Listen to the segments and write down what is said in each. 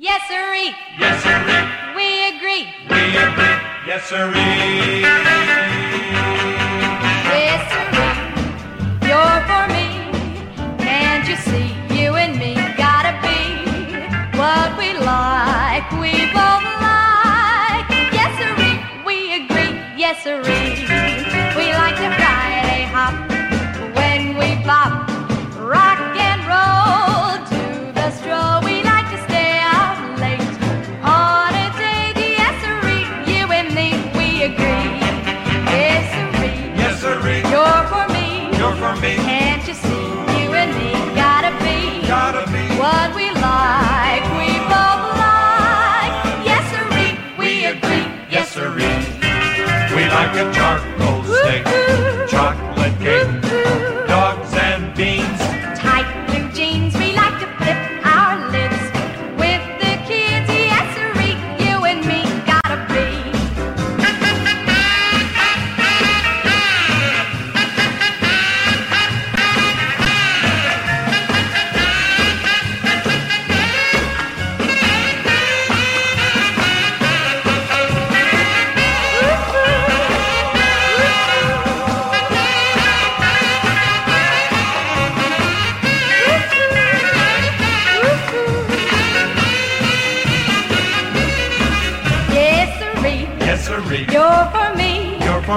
Yes, sirree. Yes, sirree. We agree. We agree. Yes, sirree. Yes, sirree. You're for me. Can't you see? You and me gotta be what we like. We both like. Yes, sirree. We agree. Yes, sirree. Like a charcoal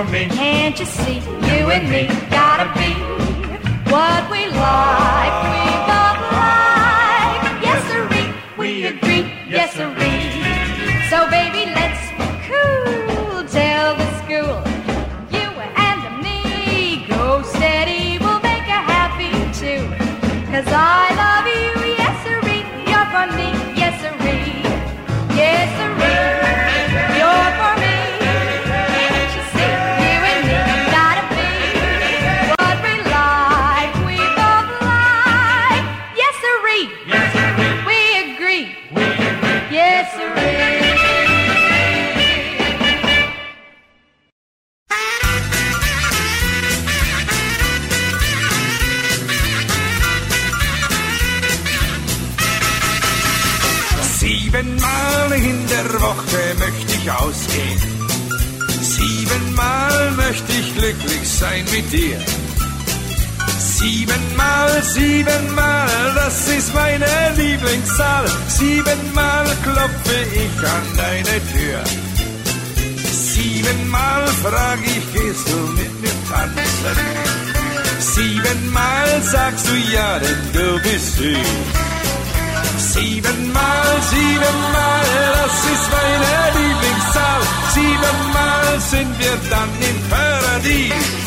Can't you see? You and me gotta be what we like. Woche möchte ich ausgehen. Siebenmal möchte ich glücklich sein mit dir. Siebenmal, siebenmal, das ist meine Lieblingszahl. Siebenmal klopfe ich an deine Tür. Siebenmal frag ich, gehst du mit mir tanzen? Siebenmal sagst du ja, denn du bist süß. Siebenmal, siebenmal, das ist meine Lieblingszahl. Siebenmal sind wir dann im Paradies.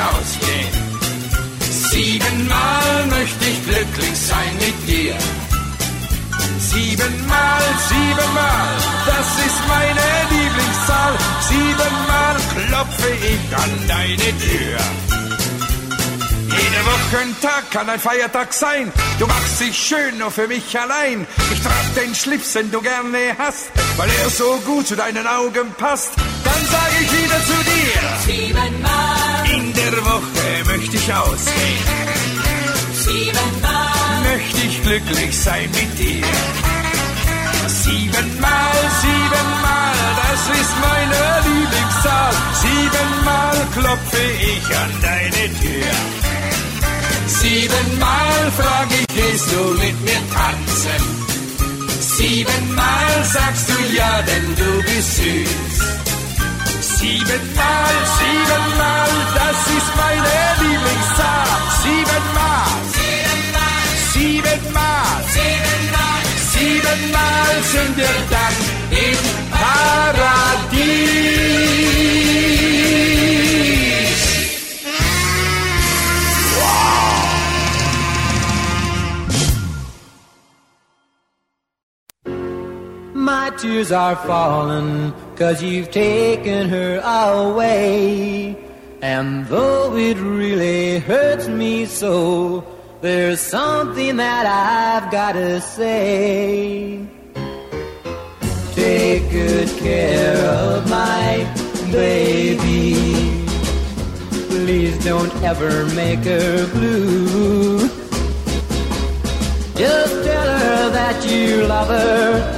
Ausgehen. Siebenmal möchte ich glücklich sein mit dir. Siebenmal, siebenmal, das ist meine Lieblingszahl. Siebenmal klopfe ich an deine Tür. Jeder Wochentag kann ein Feiertag sein. Du machst dich schön nur für mich allein. Ich trag den Schlips, den du gerne hast, weil er so gut zu deinen Augen passt. Dann sag ich wieder zu dir. Siebenmal, der Woche möchte ich ausgehen. siebenmal, Möchte ich glücklich sein mit dir. Siebenmal, siebenmal, das ist meine Lieblingszahl. Siebenmal klopfe ich an deine Tür. Siebenmal frag ich, gehst du mit mir tanzen? Siebenmal sagst du ja, denn du bist süß. Siebenmal, siebenmal, das ist meine Lieblingszahl. Siebenmal, siebenmal, siebenmal sind wir dann im Paradies. Tears are falling, cause you've taken her away. And though it really hurts me so, there's something that I've gotta say. Take good care of my baby. Please don't ever make her blue. Just tell her that you love her.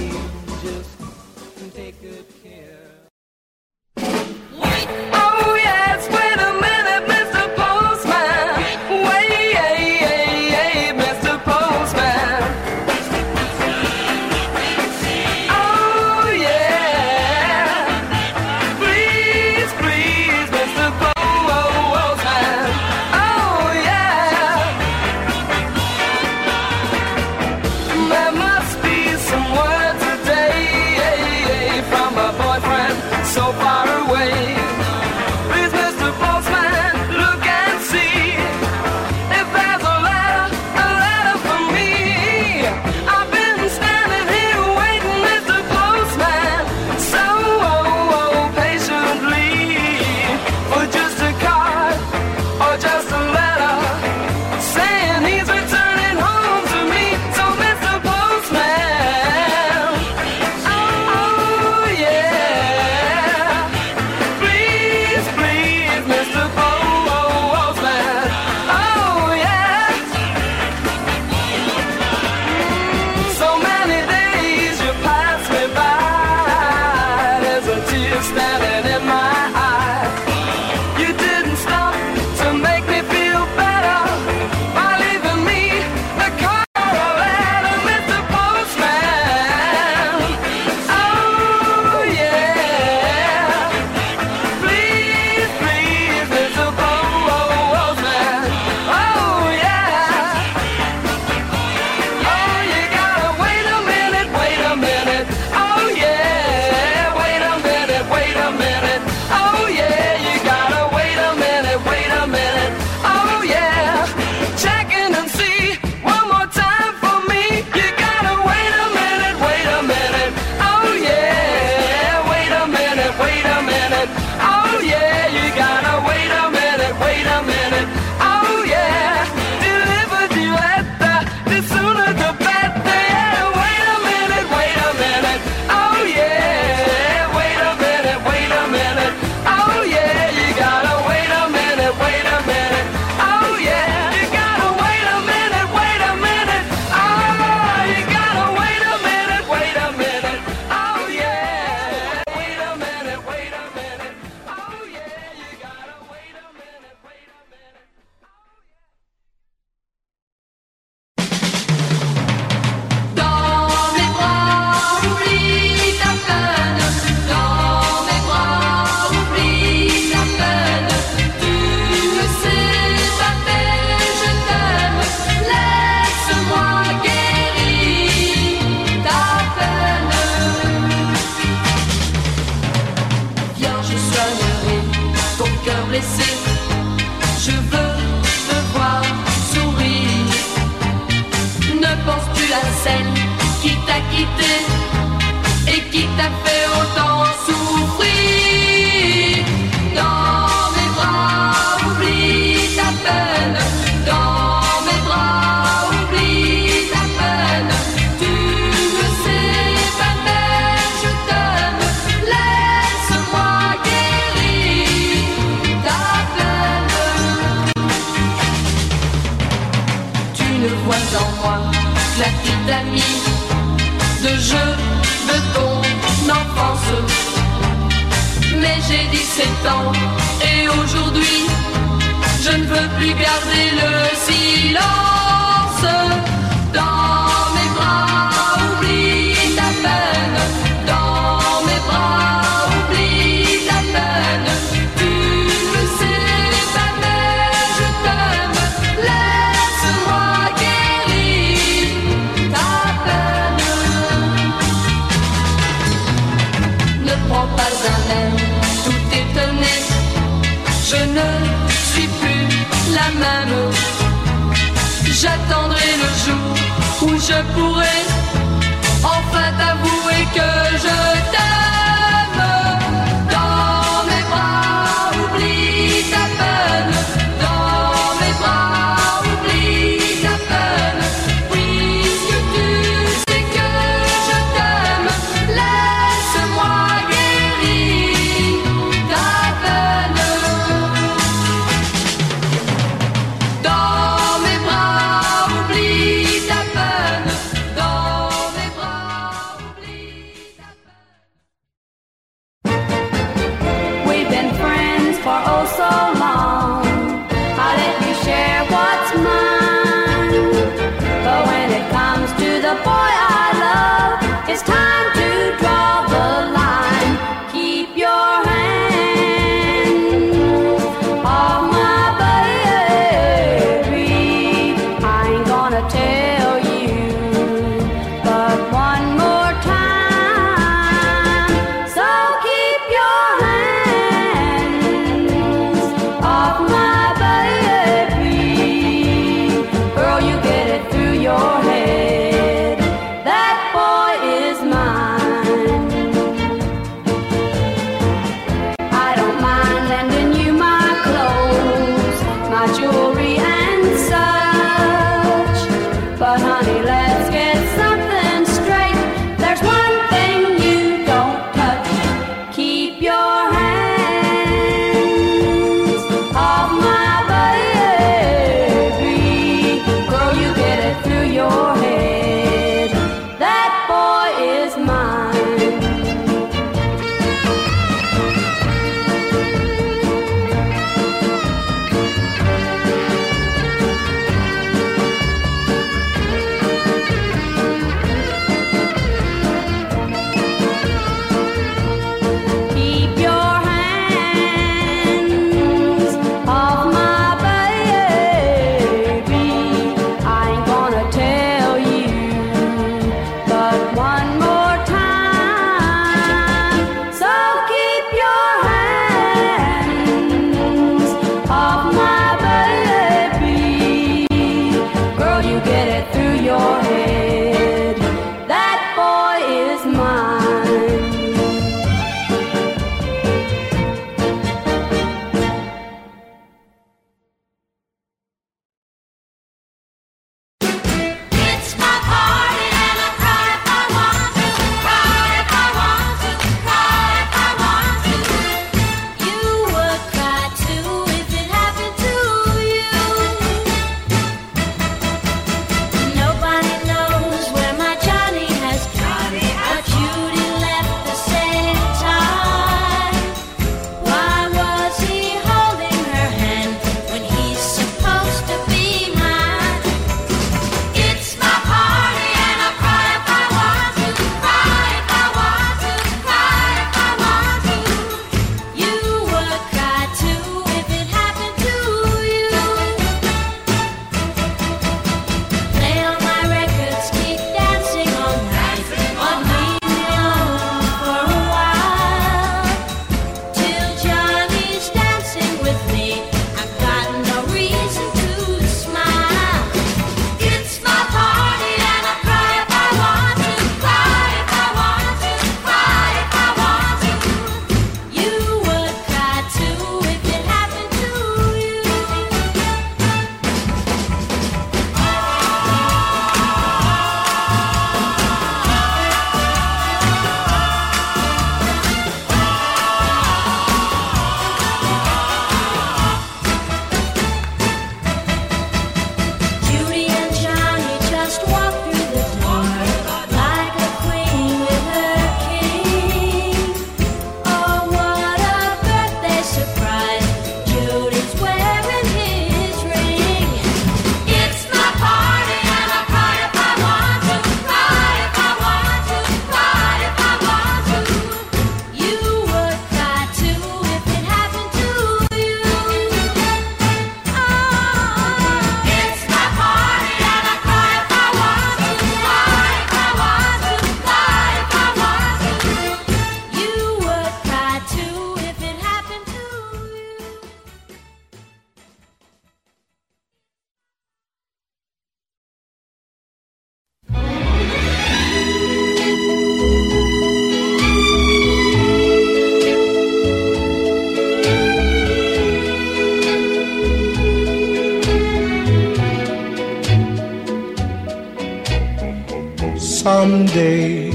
Someday,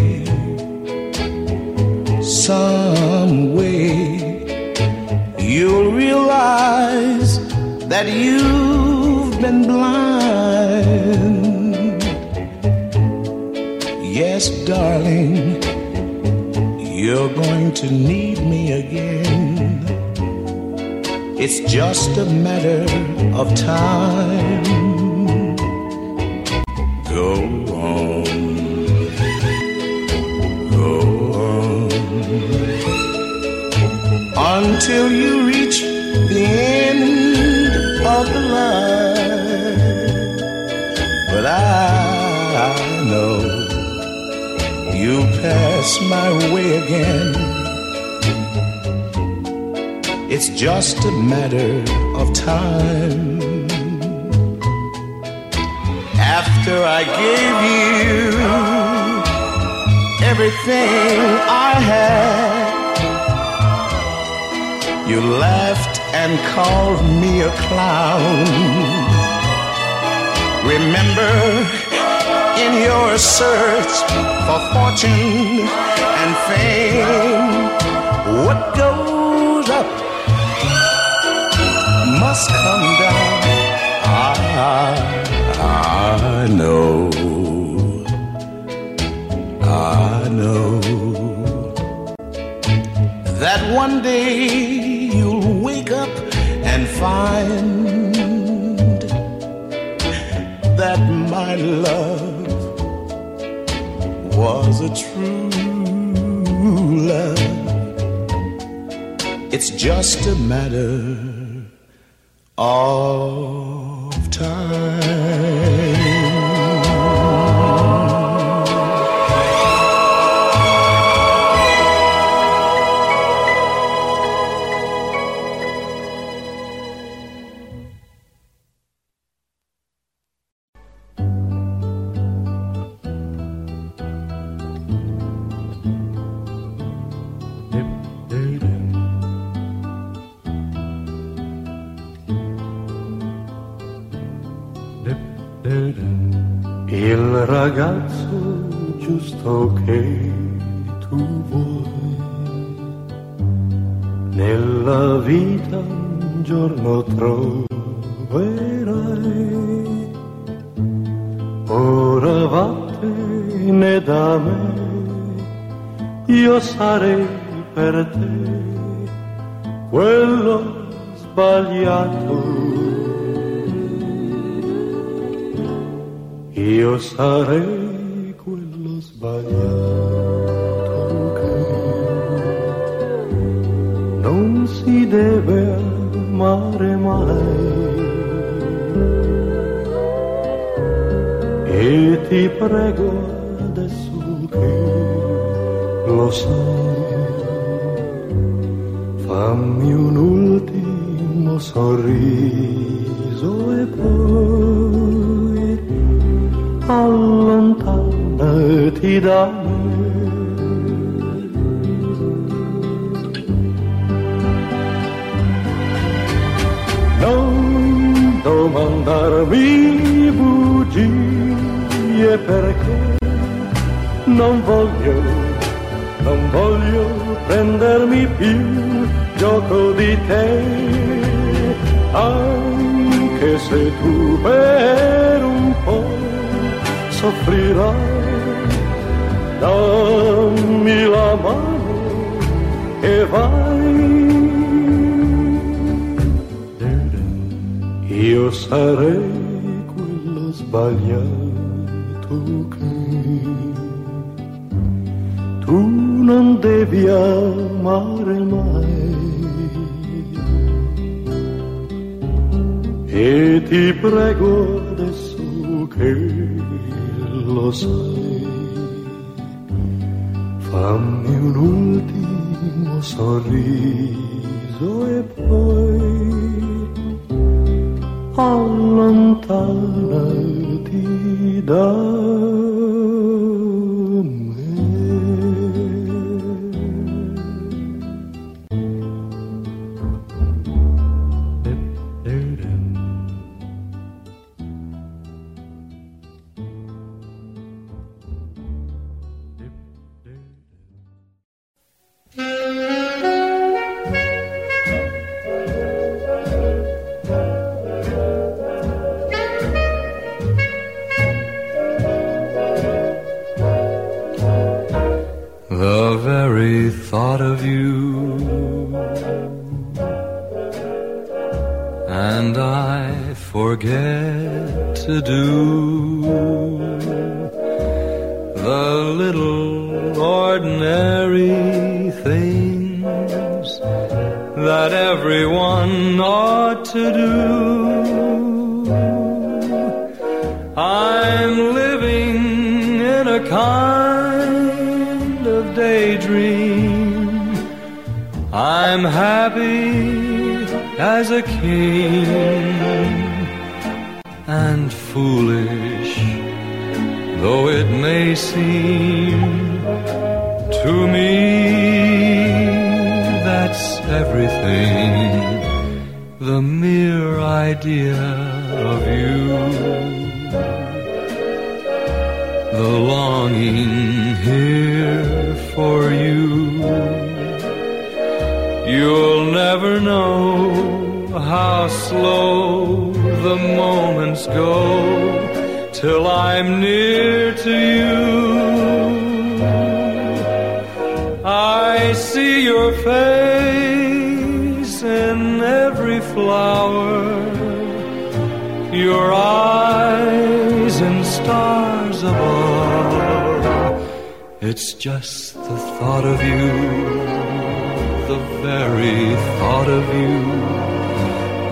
some way, you'll realize that you've been blind. Yes, darling, you're going to need me again. It's just a matter of time. Go on, until you reach the end of the line. But I I know you'll pass my way again. It's just a matter of time. After I gave you everything I had, you laughed and called me a clown. Remember, in your search for fortune and fame, what goes up must come down. I, I know, I know that one day and find that my love was a true love. It's just a matter io sarei per te quello sbagliato. Io sarei quello sbagliato che non si deve amare mai. E ti prego lo sai, fammi un ultimo sorriso e poi allontanati da me. Non domandarmi bugie perché non voglio, non voglio prendermi più gioco di te, anche se tu per un po' soffrirai, dammi la mano e vai. Io sarei quello sbagliato non devi amare mai. E ti prego adesso che lo sai, fammi un ultimo sorriso e poi thought of you. And I forget to do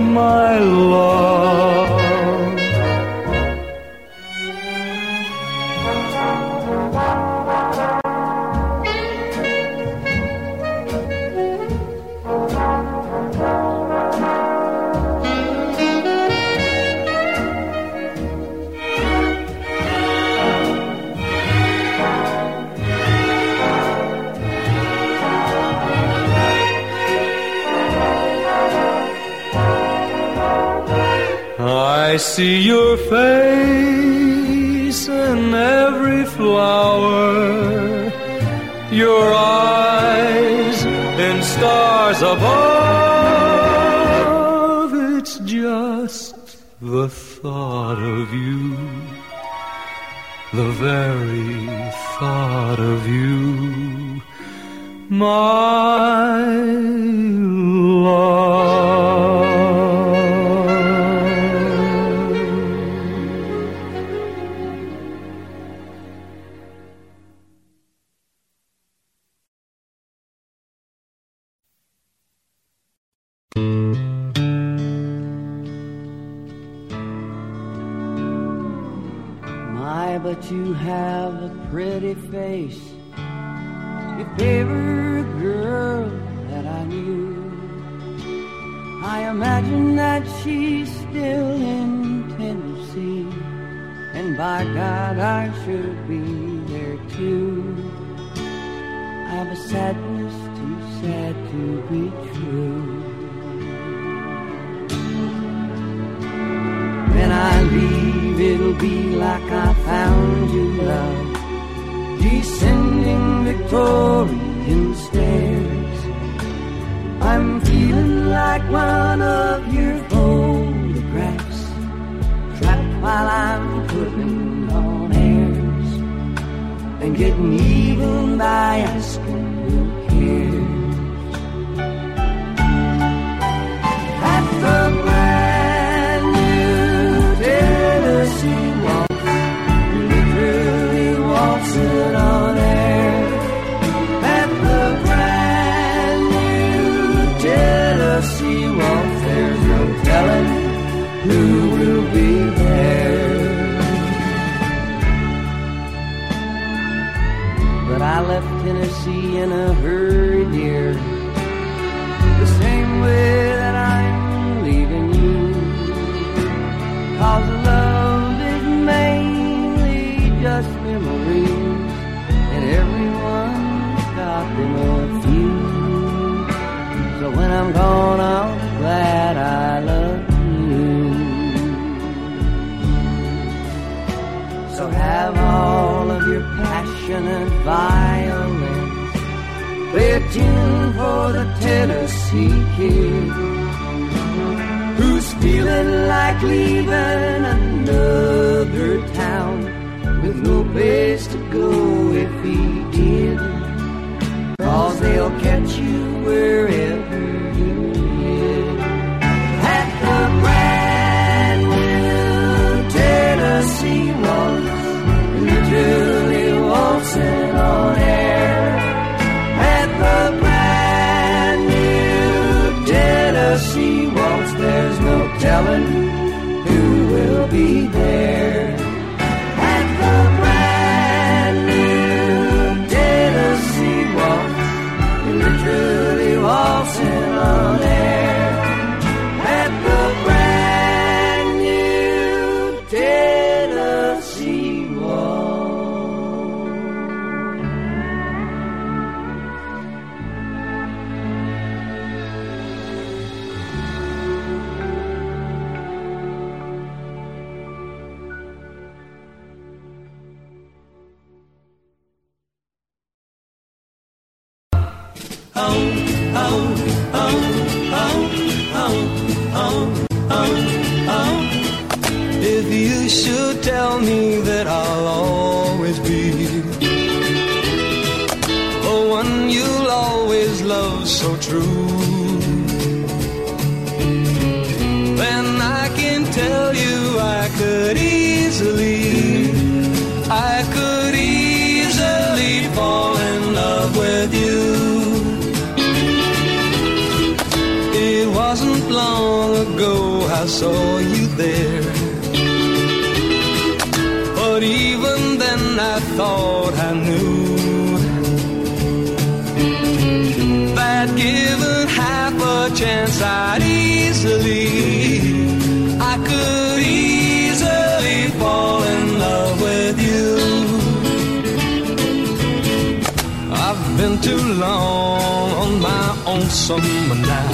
my love. See your face in every flower, your eyes in stars above. It's just the thought of you, the very thought of you, my love. A girl that I knew, I imagine that she's still in Tennessee. And by God, I should be there too. I've a sadness too sad to be true. When I leave, it'll be like I found you, love. Descending Victorian stairs. I'm feeling like one of your photographs. Trapped while I'm putting on airs. And getting even by asking who cares. In a hurry, dear the same way that I'm leaving you. Cause love is mainly just memories, and everyone's got them a few. So when I'm gone, I'm glad I love you. So have all of your passionate violins. Play a tune for the Tennessee kid who's feeling like leaving another town with no place to go if he did. Cause they'll telling Helen. I saw you there. But even then I thought I knew that given half a chance I'd easily, I could easily fall in love with you. I've been too long on my own summer now.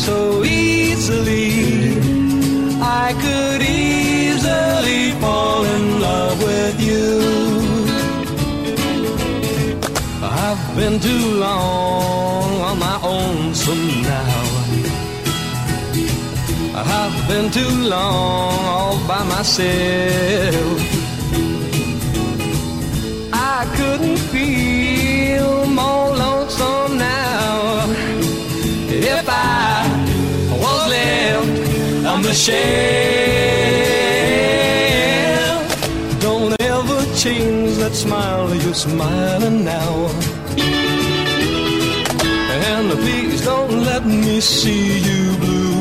So easily. I could easily fall in love with you. I've been too long on my own, so now I've been too long all by myself. Shelf. Don't ever change that smile you're smiling now. And please don't let me see you blue.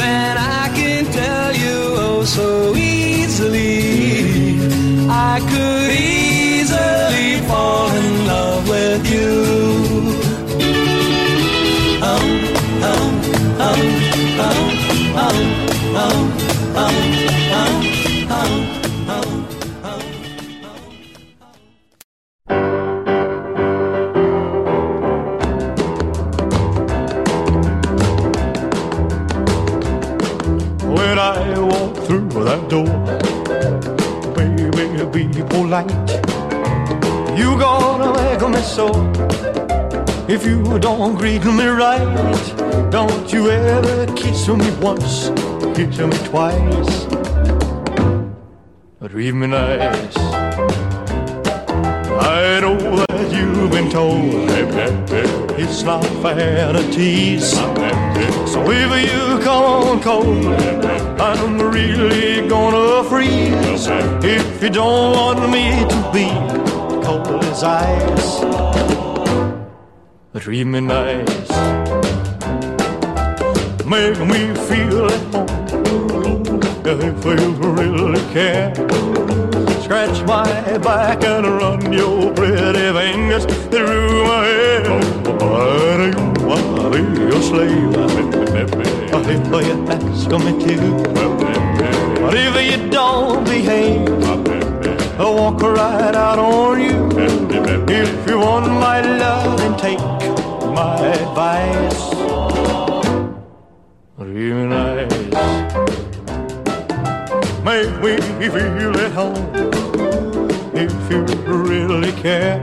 Then I can tell you oh so easily. I could easily fall polite. You gonna make me so. If you don't greet me right, don't you ever kiss me once, kiss me twice. Treat me nice. I know you've been told it's not fair to tease. So if you come on cold, I'm really gonna freeze. If you don't want me to be cold as ice, treat me nice. Make me feel at home. If you really care. Scratch my back and run your pretty fingers through my hair. I do your slave. If you ask me to, but if you don't behave, I'll walk right out on you. If you want my love, then take my advice. Make me feel at home. if you really care.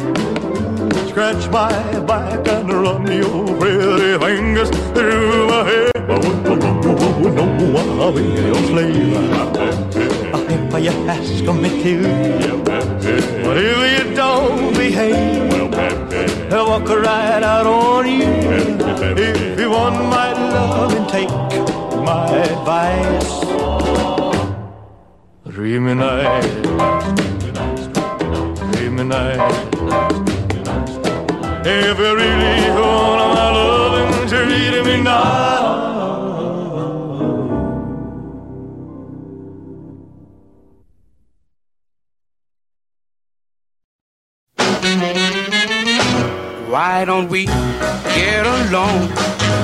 Scratch my back and run your pretty fingers through my hair. Oh, no, I'll be your slave. If you ask me to, but if you don't behave, I'll walk right out on you. If you want my love and take my advice, dream me night, dream me night. If you really want my loving, treat me now. Why don't we get along?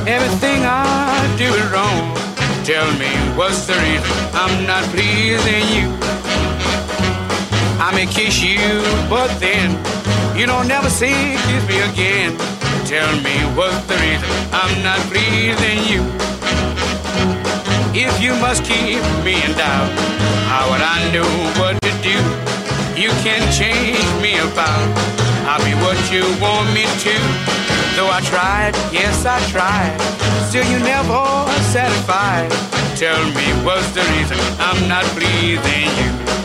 Everything I do is wrong. Tell me what's the reason I'm not pleasing you? I may kiss you, but then you don't never say kiss me again. Tell me what's the reason I'm not pleasing you? If you must keep me in doubt, how would I know what to do? You can change me about. I'll be what you want me to. Though I tried, yes I tried. Still you never satisfied. Tell me what's the reason I'm not pleasing you.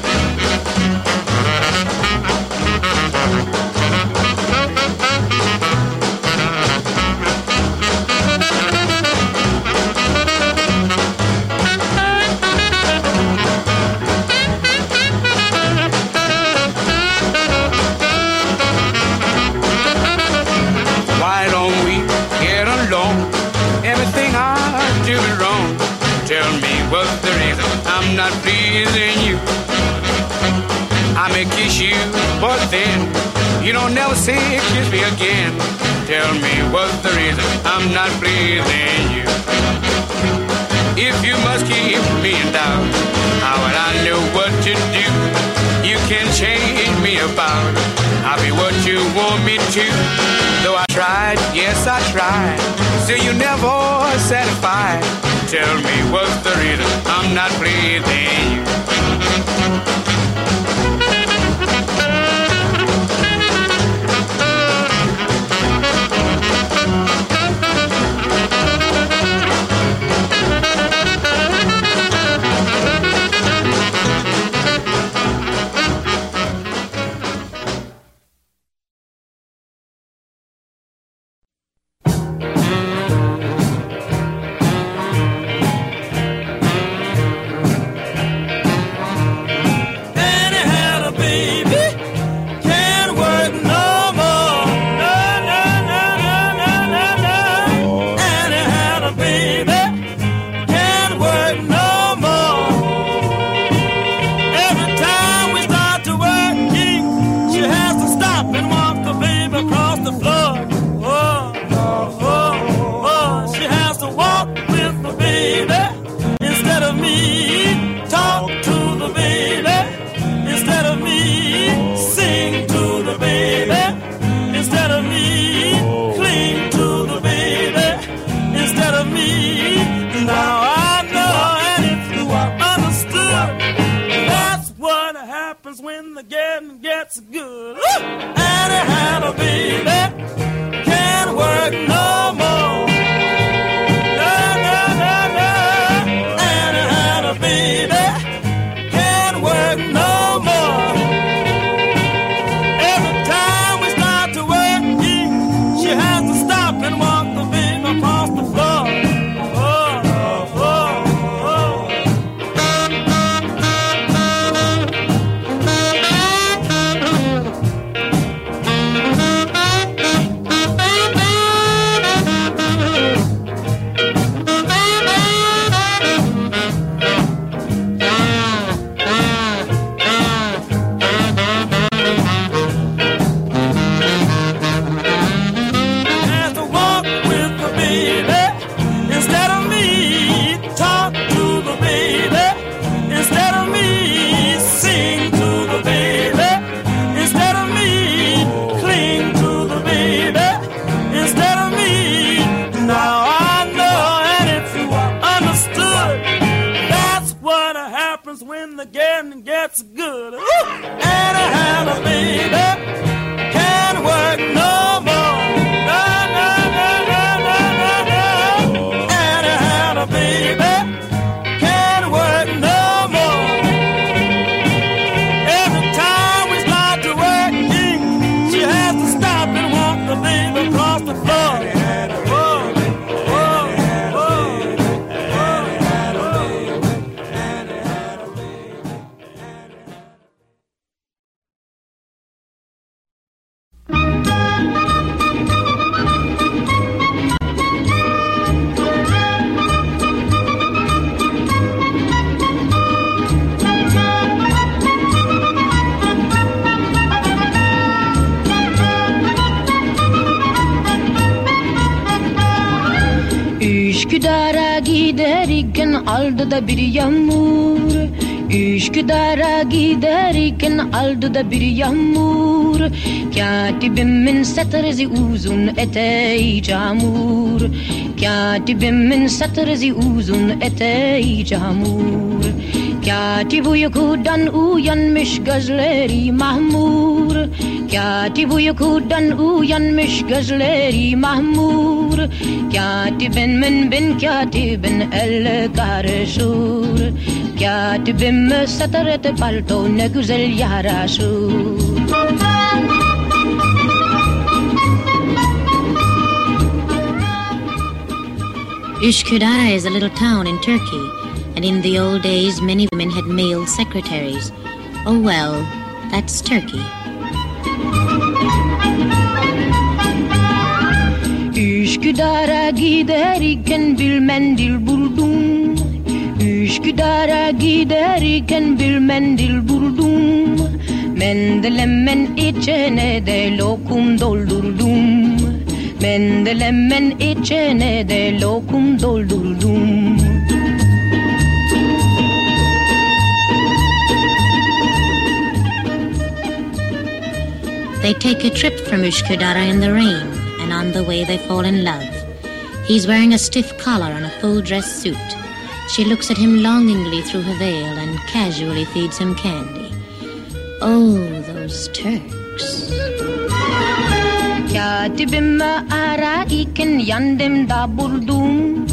I'm not pleasing you? I may kiss you, but then you don't never say kiss me again. Tell me what's the reason I'm not pleasing you? If you must keep me in doubt, how would I know what to do? Can change me about. I'll be what you want me to. Though I tried, yes I tried. Still you never satisfied. Tell me what's the reason I'm not pleasing you? Da bir yağmur. Katibimin satrezi uzun eteği camur. Katibimin satrezi uzun eteği camur. Katip uykudan uyanmış gözleri mahmur. Katip uykudan uyanmış gözleri mahmur. Katibin min bin katibin el karışır Katibim satret palto ne güzel yaraşır Üsküdar is a little town in Turkey, and in the old days many women had male secretaries. Oh well, that's Turkey. Üsküdar'a giderken bir mendil buldum Giderken bir mendil buldum içine de lokum doldurdum içine de lokum doldurdum They take a trip from Üsküdar in the rain, and on the way they fall in love. He's wearing a stiff collar and a full dress suit. She looks at him longingly through her veil and casually feeds him candy. Oh, those Turks. Katibimi ararken yanımda buldum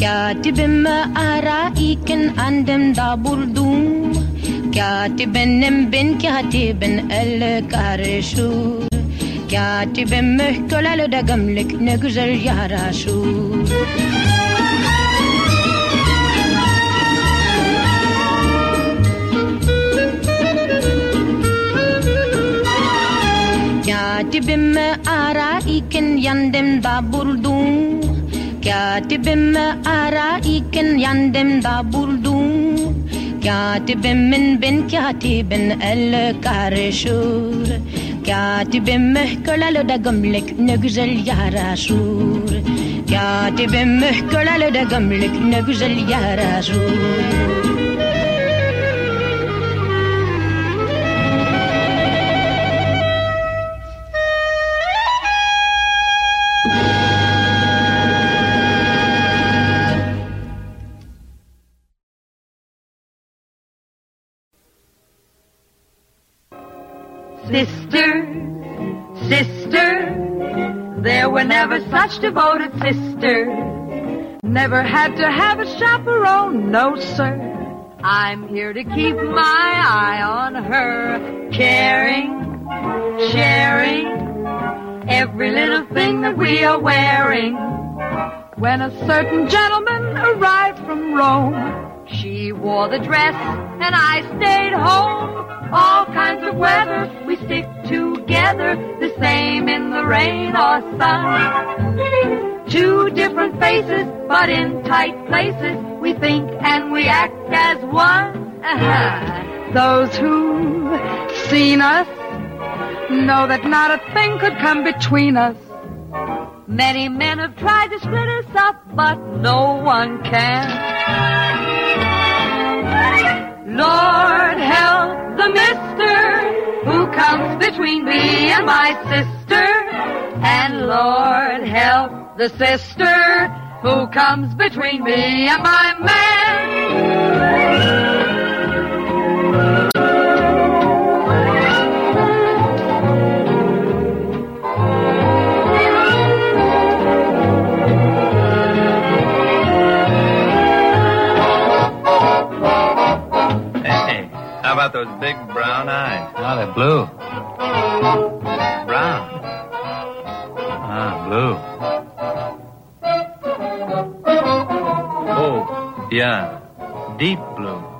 Katibimi ararken andımda buldum Katibenim ben katibin el karışır Katibim mühköleli de gömlek ne güzel Katibime ara iken yandım da buldum Katibime ara iken yandım da buldum Katibimin ben katibin el karışır Katibime kölalı da gömlek ne güzel yaraşır Katibime kölalı da gömlek ne güzel yaraşır Sister, sister, there were never such devoted sisters. Never had to have a chaperone, no sir. I'm here to keep my eye on her, caring, sharing every little thing that we are wearing. When a certain gentleman arrived from Rome, she wore the dress and I stayed home. All kinds of weather, we stick together, the same in the rain or sun. Two different faces, but in tight places, we think and we act as one. Uh-huh. Those who've seen us know that not a thing could come between us. Many men have tried to split us up, but no one can. Lord help the mister who comes between me and my sister. And Lord help the sister who comes between me and my man. Those big brown eyes? Ah, they're blue. Brown. Ah, blue. Oh, yeah. Deep blue.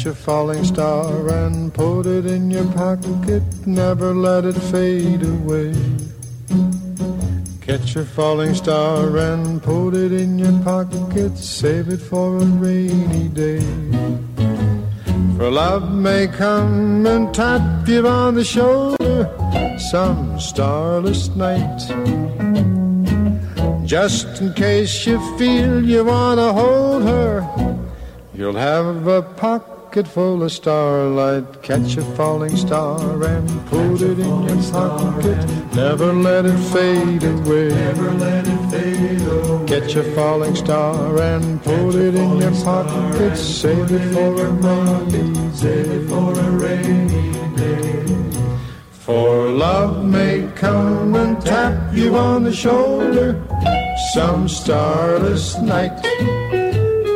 Catch a falling star and put it in your pocket, never let it fade away. Catch a falling star and put it in your pocket, save it for a rainy day. For love may come and tap you on the shoulder some starless night. Just in case you feel you wanna hold her, You'll have a pocket full of starlight. Catch a falling star and put it in your pocket. Never let it fade away. Never let it fade away. Catch a falling star and put it in your pocket. Save it for a rainy. Save it for a rainy day. For love may come and tap you on the shoulder some starless night.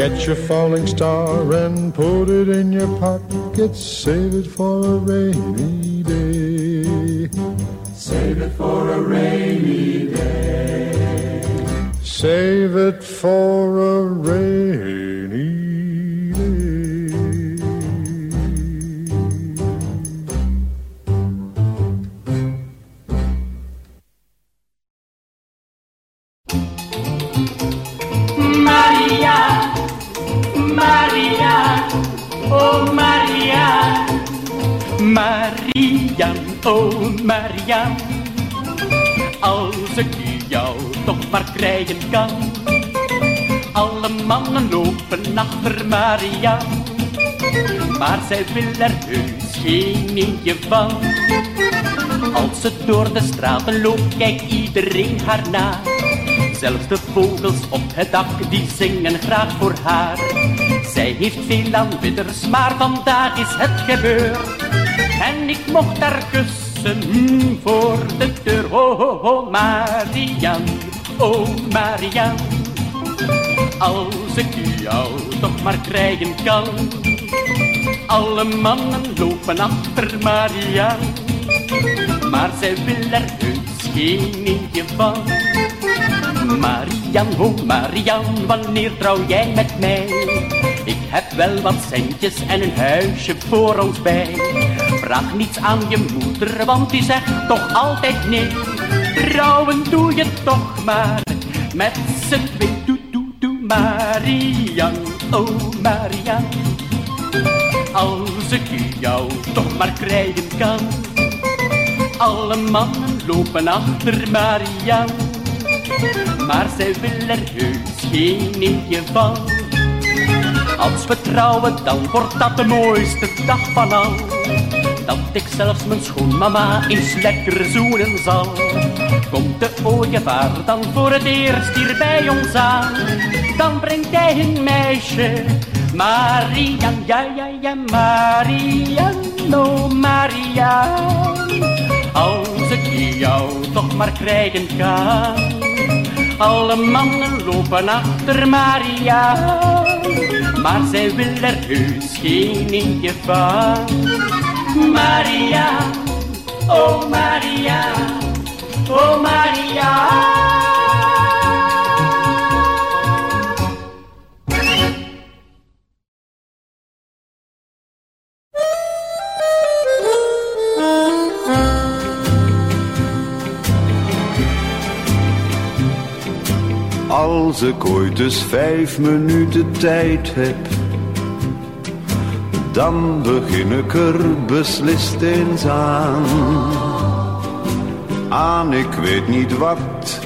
Catch a falling star and put it in your pocket. Save it for a rainy day. Save it for a rainy day. Save it for a rainy oh Maria. Marian, oh Marian. Als ik jou toch maar krijgen kan. Alle mannen lopen achter Marian. Maar zij wil er heus geen eentje van. Als ze door de straten loopt, kijkt iedereen haar na. Zelfs de vogels op het dak, die zingen graag voor haar. Zij heeft veel aanbidders, maar vandaag is het gebeurd. En ik mocht haar kussen mm, voor de deur. Oh, oh, oh, Marian, oh Marian. Als ik jou toch maar krijgen kan. Alle mannen lopen achter Marian. Maar zij wil er heus geen eentje van. Marian, oh Marian, wanneer trouw jij met mij? Ik heb wel wat centjes en een huisje voor ons bij. Vraag niets aan je moeder, want die zegt toch altijd nee. Trouwen doe je toch maar, met z'n twee, doe, doe, doe, Marian, oh Marian. Als ik jou toch maar krijgen kan. Alle mannen lopen achter Marian. Maar zij wil er heus geen eentje van. Als we trouwen, dan wordt dat de mooiste dag van al. Dat ik zelfs mijn schoonmama eens lekker zoenen zal. Komt de ooievaar dan voor het eerst hier bij ons aan. Dan brengt hij een meisje, Marian, ja, ja, ja, Marian, oh Marian. Als ik jou toch maar krijgen kan. Alle mannen lopen achter Maria. maar zij wil er heus geen eentje van. Maria, oh Maria, oh Maria. Als ik ooit eens vijf minuten tijd heb, dan begin ik er beslist eens aan. Aan ik weet niet wat,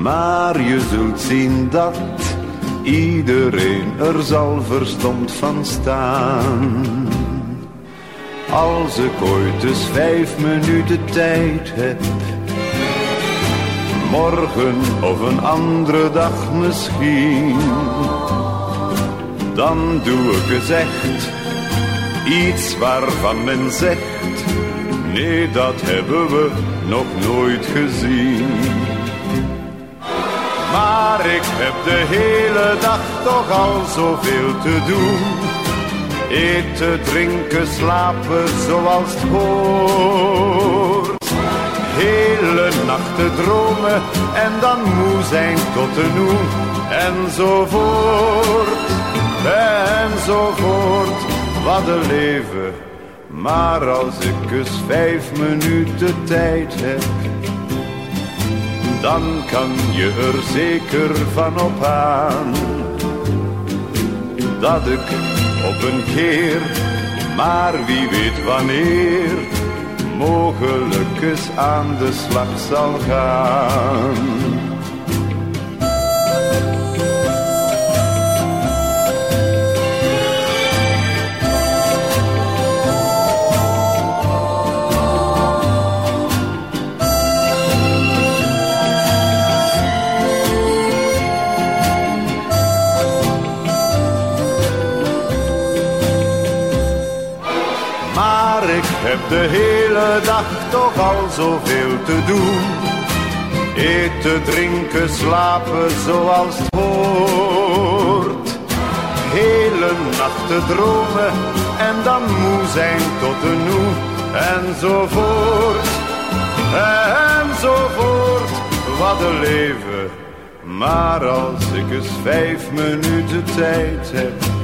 maar je zult zien dat iedereen er zal verstomd van staan. Als ik ooit eens vijf minuten tijd heb morgen of een andere dag misschien. Dan doe ik echt iets waarvan men zegt, nee dat hebben we nog nooit gezien. Maar ik heb de hele dag toch al zoveel te doen. Eten, drinken, slapen zoals het hele nachten dromen en dan moe zijn tot de noen. Enzovoort, enzovoort, wat een leven. Maar als ik eens vijf minuten tijd heb, dan kan je er zeker van op aan. Dat ik op een keer, maar wie weet wanneer mogelijk eens aan de slag zal gaan. heb de hele dag toch al zoveel te doen. Eten, drinken, slapen zoals het hoort. Hele nachten dromen en dan moe zijn tot de noe. Enzovoort, enzovoort, wat een leven. Maar als ik eens vijf minuten tijd heb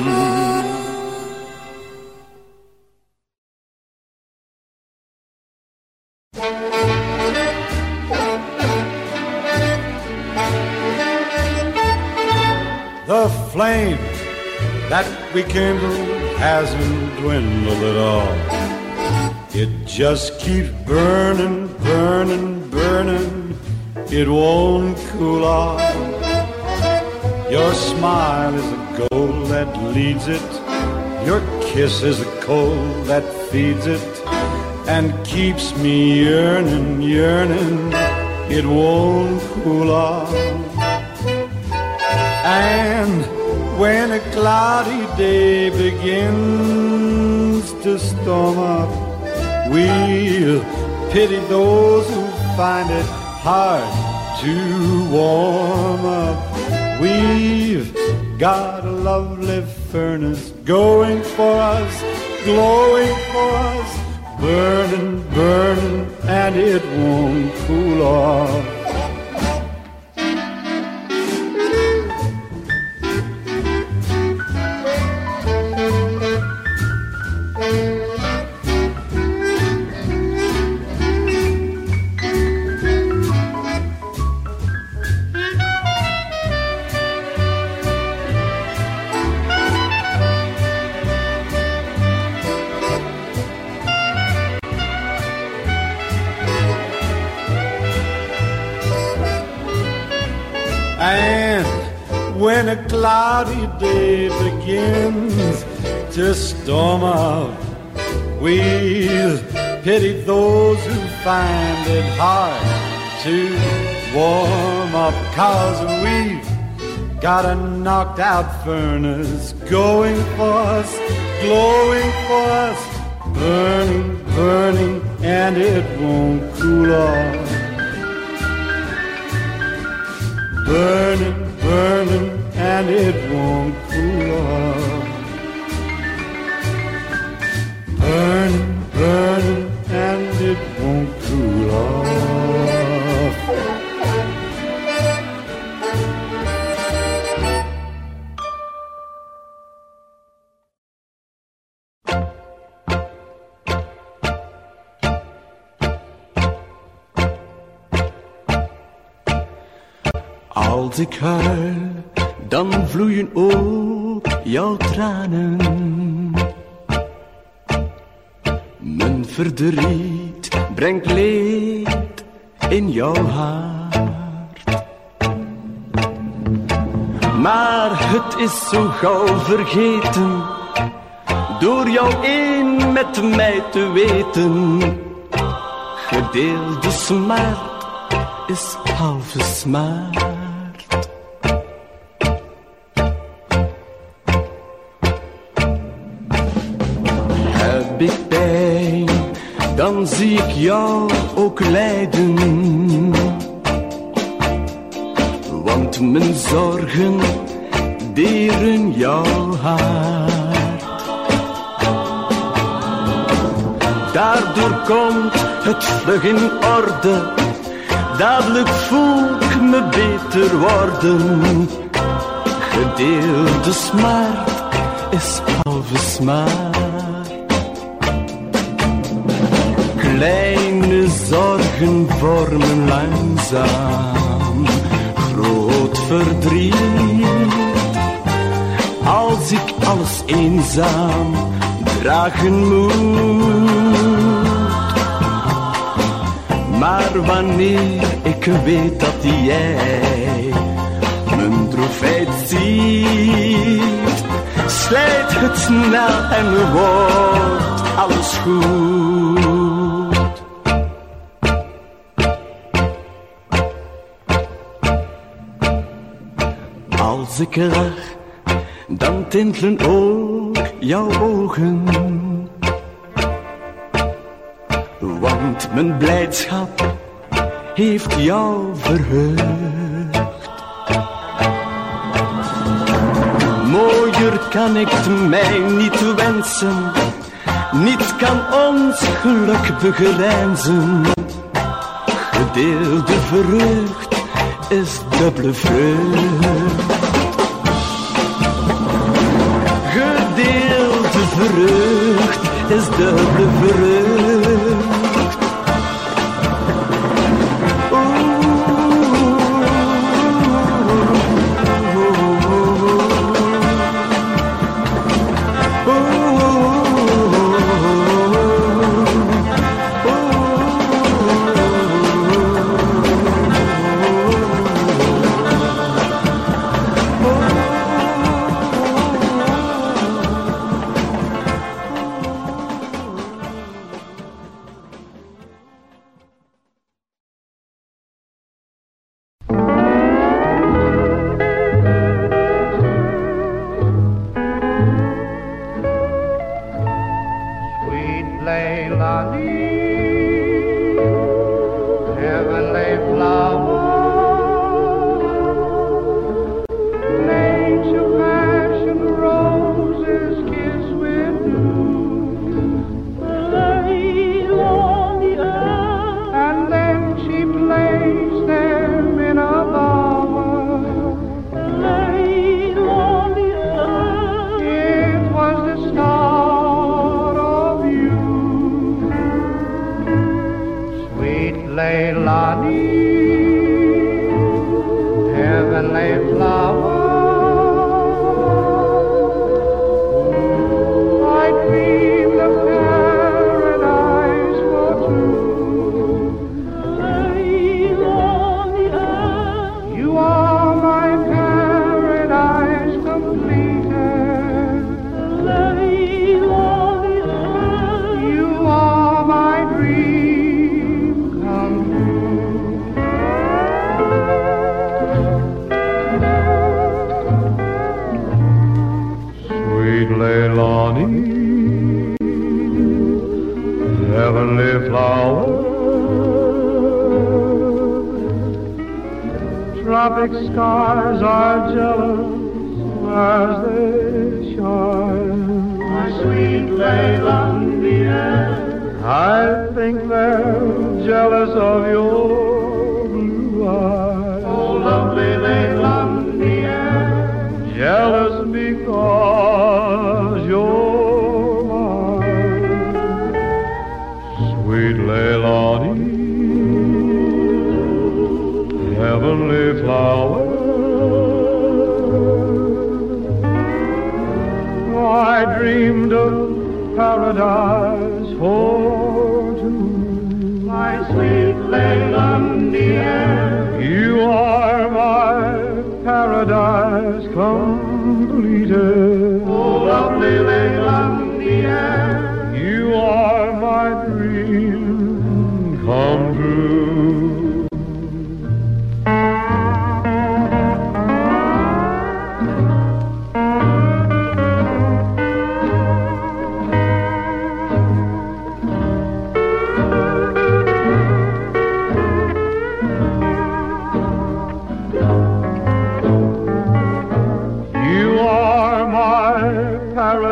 Flame that we kindled hasn't dwindled at all. It just keeps burning, burning, burning. It won't cool off. Your smile is a goal that leads it. Your kiss is a coal that feeds it and keeps me yearning, yearning. It won't cool off. And when a cloudy day begins to storm up, we'll pity those who find it hard to warm up. We've got a lovely furnace going for us, glowing for us, burning, burning, and it won't cool off. Got a knocked out furnace going for us, glowing for us, burning, burning, and it won't cool off. Burning, burning, and it won't cool off. Burning, Als ik huil, dan vloeien ook jouw tranen. Mijn verdriet brengt leed in jouw hart. Maar het is zo gauw vergeten, door jou één met mij te weten. Gedeelde smart is halve smart. Dan zie ik jou ook lijden. Want mijn zorgen deren jouw hart. Daardoor komt het vlug in orde. Dadelijk voel ik me beter worden. Gedeelde smart is halve smart. Kleine zorgen vormen langzaam groot verdriet. Als ik alles eenzaam dragen moet. Maar wanneer ik weet dat jij mijn droefheid ziet, slijt het snel en wordt alles goed. Ik lach, dan tintelen ook jouw ogen. Want mijn blijdschap heeft jou verheugd. Mooier kan ik het mij niet wensen. Niets kan ons geluk begrijzen. Gedeelde vreugd is dubbele vreugd. verrucht, is dubbel verrucht.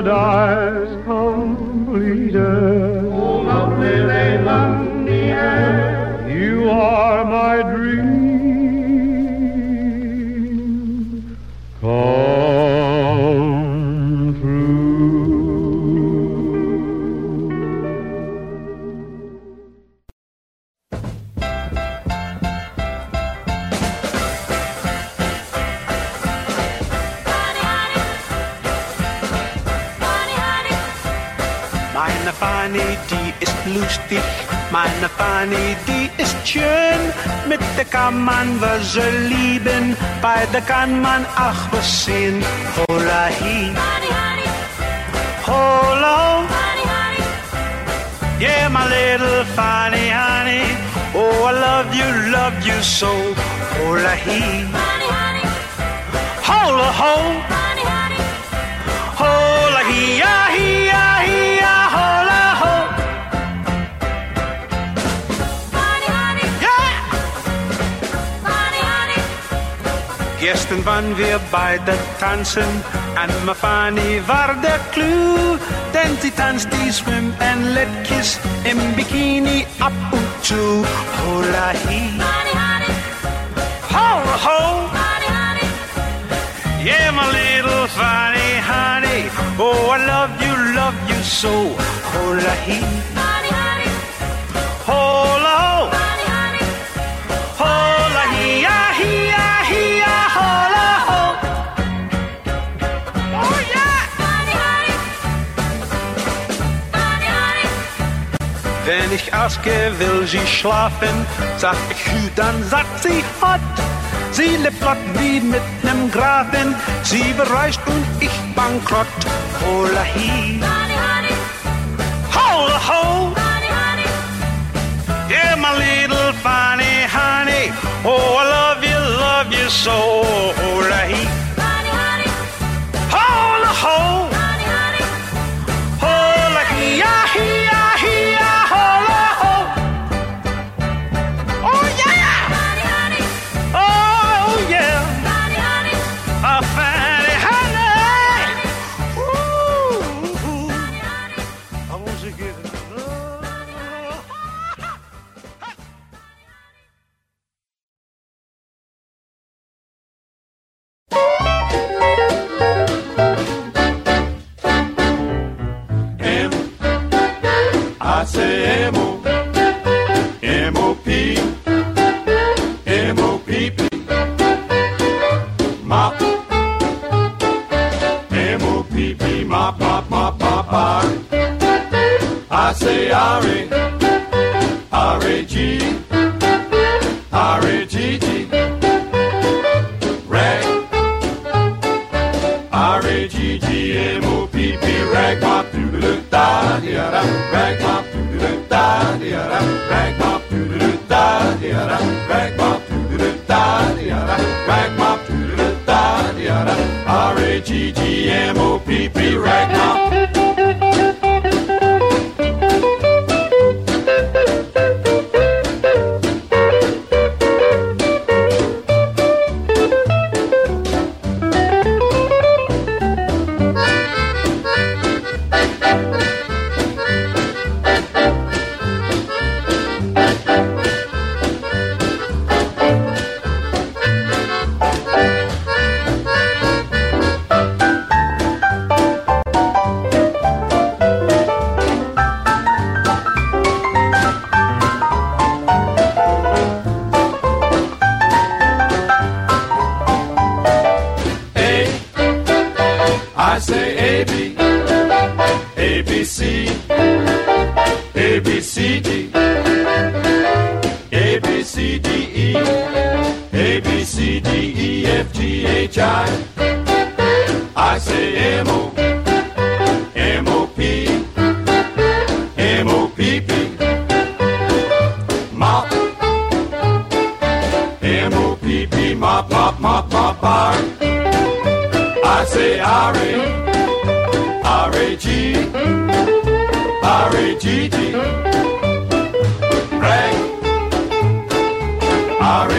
Paradise der kann man auch was sehen. Hola hi, hola, yeah my little Fanny honey. Oh I love you, love you so. Hola hi, hola ho, Gestern waren wir beide tanzen, an my Fanny war der Clou. Denn sie tanzt die Swim and Let Kiss im Bikini ab und zu. Hola hi, ho ho, yeah my little Fanny honey. Oh I love you, love you so. Hola hi, Wenn ich ausgehe, will sie schlafen, sag ich hü, dann sagt sie hot. Sie lebt dort wie mit nem Grafen, sie bereist und ich bankrott. Hola hi, hola ho. Yeah, my little funny honey. Oh, I love you, love you so. Hola hi, hola ho.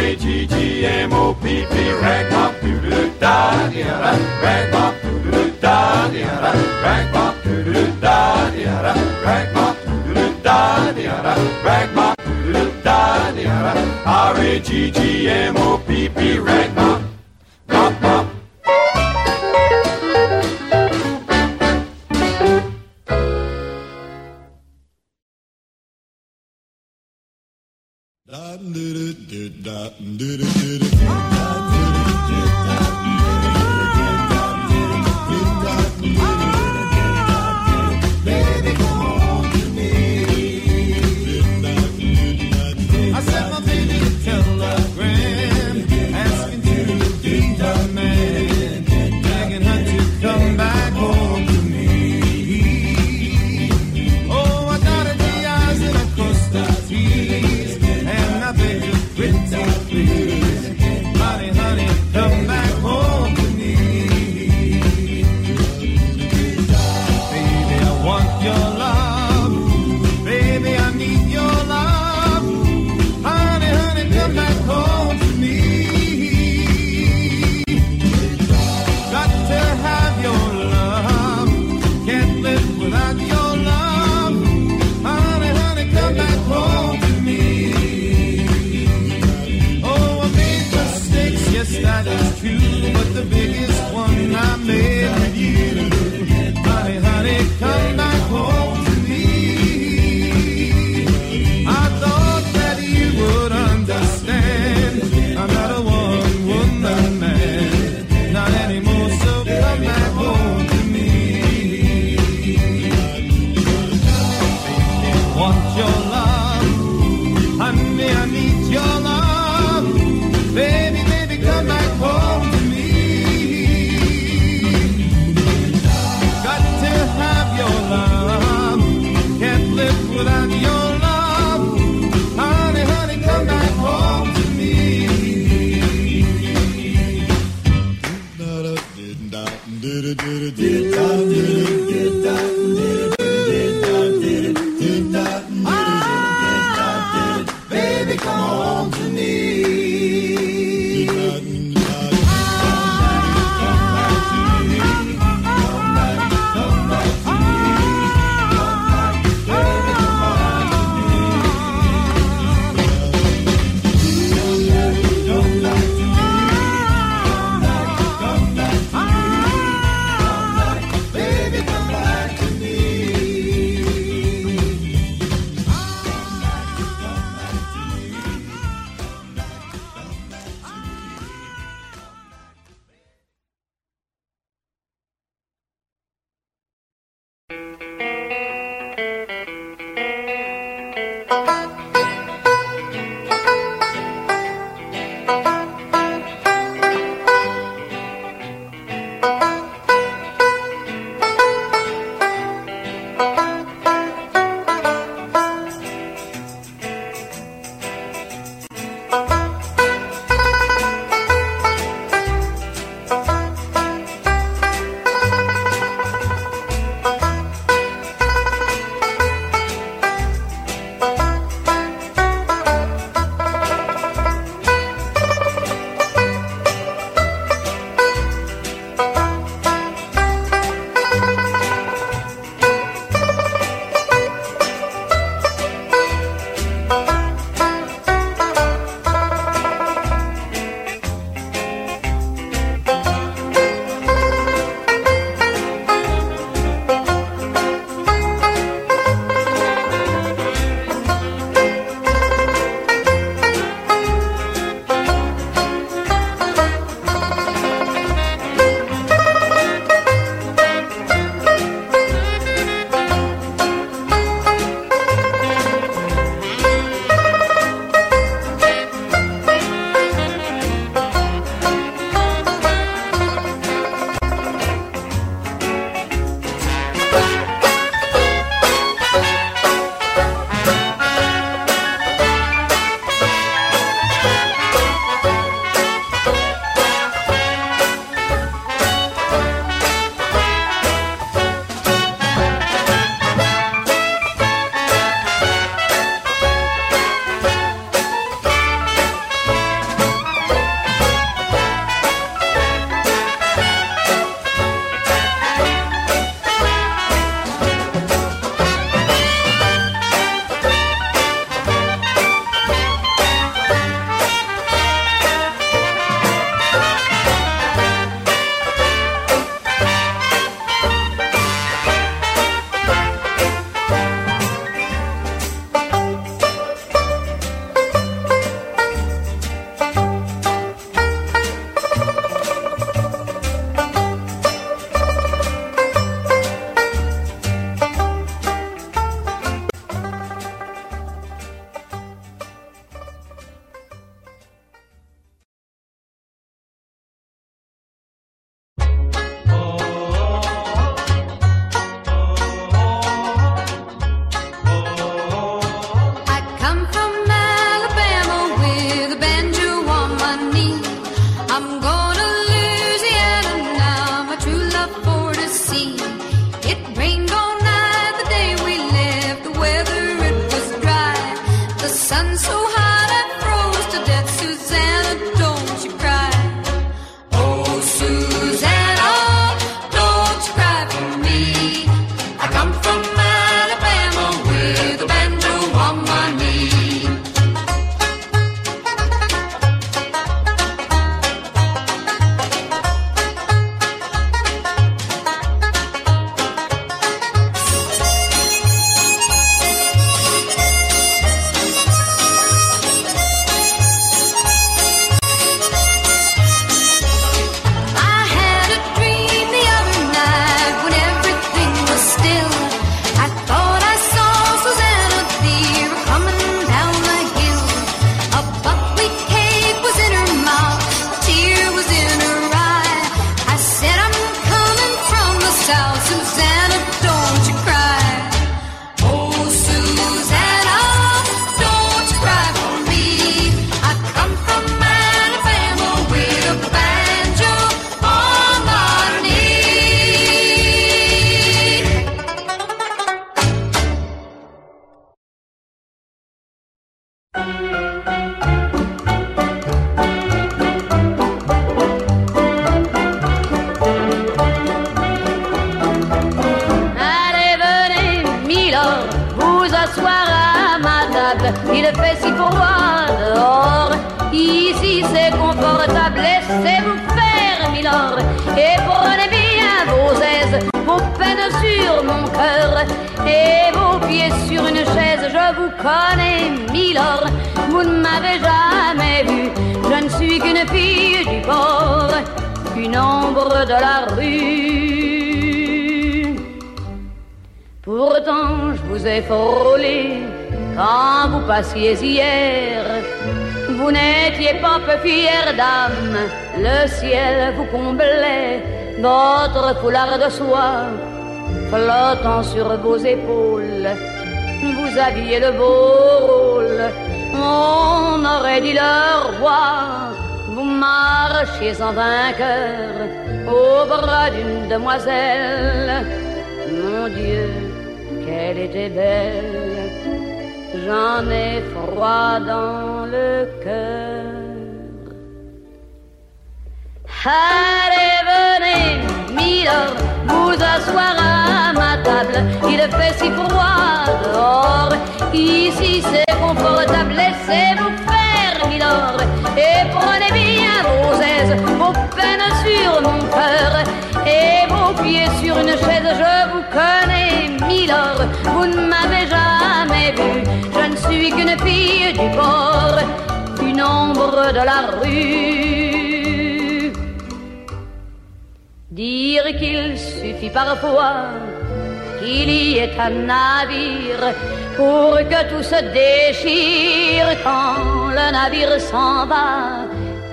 R-A-G-G-M-O-P-P, doo doo da da ragmop doodle da da ragmop doodle da da ragmop doodle da da ragmop doodle da da R-A-G-G-M-O-P-P, ragmop da da da da ombre de la rue. Pourtant, je vous ai frôlé quand vous passiez hier. Vous n'étiez pas peu fière d'âme, le ciel vous comblait, votre foulard de soie flottant sur vos épaules. Vous aviez le beau rôle, on aurait dit le roi. Marchiez en vainqueur au bras d'une demoiselle. Mon Dieu, qu'elle était belle. J'en ai froid dans le cœur. Allez, venez, Milord, vous asseoir à ma table. Il fait si froid dehors. Ici c'est confortable, laissez-vous faire, Milord. Et prenez bien vos peines sur mon cœur. Et vos pieds sur une chaise, je vous connais, Milord. Vous ne m'avez jamais vu, je ne suis qu'une fille du port, une ombre de la rue. Dire qu'il suffit parfois qu'il y ait un navire pour que tout se déchire quand le navire s'en va.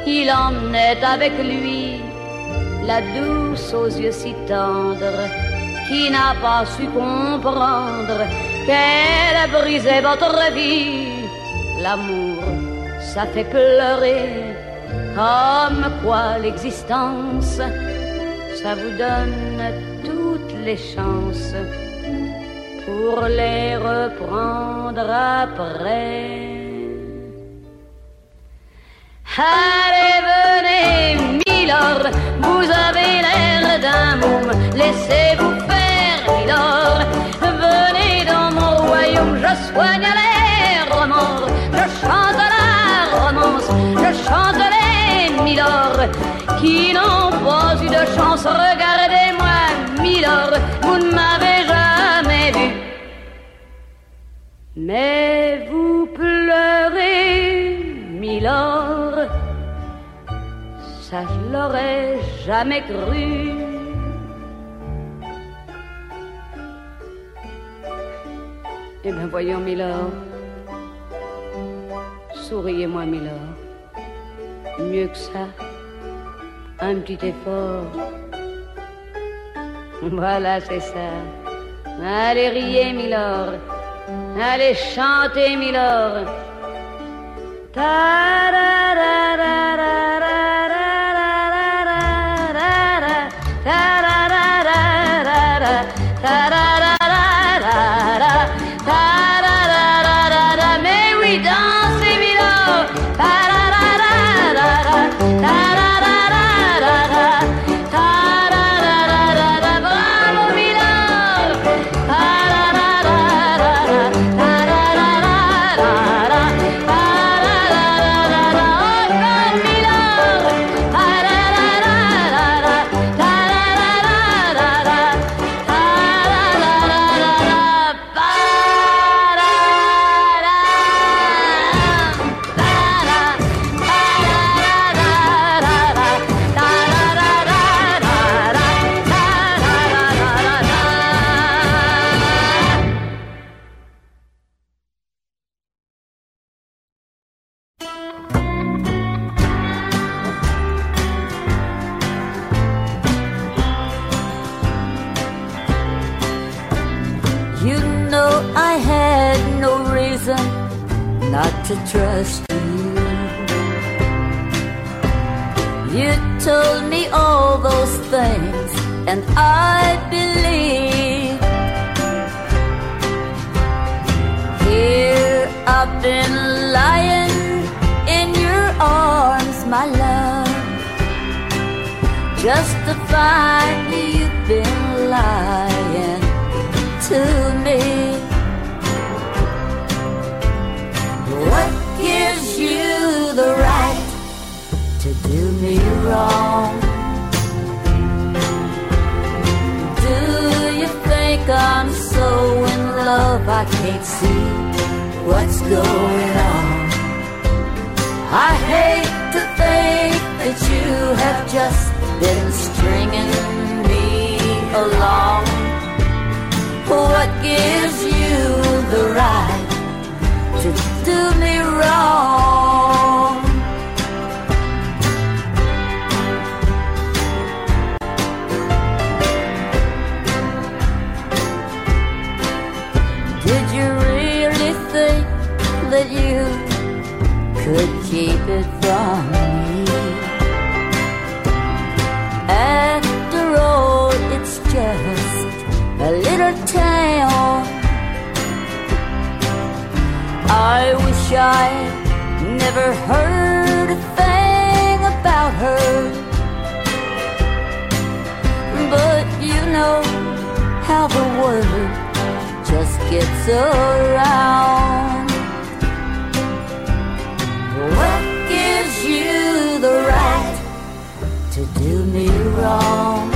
Il emmenait avec lui la douce aux yeux si tendres qui n'a pas su comprendre qu'elle brisait votre vie. L'amour, ça fait pleurer comme quoi l'existence, ça vous donne toutes les chances pour les reprendre après. Allez, venez, Milord, vous avez l'air d'un môme, laissez-vous faire, Milord. Venez dans mon royaume, je soigne les remords, je chante la romance, je chante les Milord, qui n'ont pas eu de chance. Regardez-moi, Milord, vous ne m'avez jamais vu. Mais vous pleurez, Milord, ça je l'aurais jamais cru. Eh bien voyons, Milord, souriez-moi, Milord. Mieux que ça, un petit effort. Voilà, c'est ça. Allez, riez, Milord. Allez, chantez, Milord. Mais to trust you. You told me all those things, and I believe. Here I've been lying in your arms, my love, just to find you've been lying to me. Wrong? Do you think I'm so in love I can't see what's going on? I hate to think that you have just been stringing me along. What gives you the right to do me wrong? Could keep it from me? After all, it's just a little town. I wish I never heard a thing about her. But you know how the word just gets around. What gives you the right to do me wrong?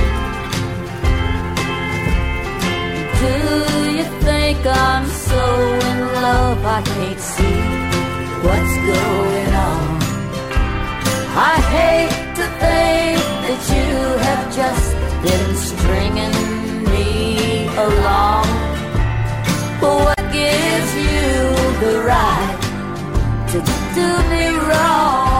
Do you think I'm so in love I can't see what's going on? I hate to think that you have just been stringing me along. What gives you the right to do me wrong.